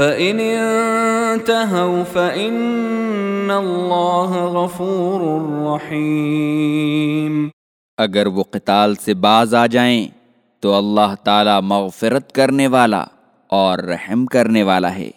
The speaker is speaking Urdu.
فَإِنِ انتهوا فَإِنَّ اللَّهَ غَفُورٌ رَحِيمٌ اگر وہ قتال سے باز آ جائیں تو اللہ تعالی مغفرت کرنے والا اور رحم کرنے والا ہے۔